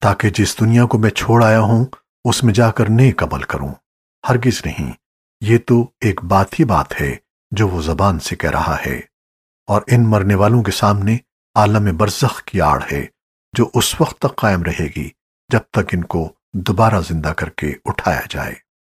تاکہ جس دنیا کو میں چھوڑ آیا ہوں، اس میں جا کر نیک عمل کروں۔ ہرگز نہیں، یہ تو ایک بات ہی بات ہے جو وہ زبان سے کہہ رہا ہے۔ اور ان مرنے والوں کے سامنے عالم برزخ کی آڑ ہے، جو اس وقت تک قائم رہے گی جب تک ان کو دوبارہ زندہ کر کے اٹھایا جائے۔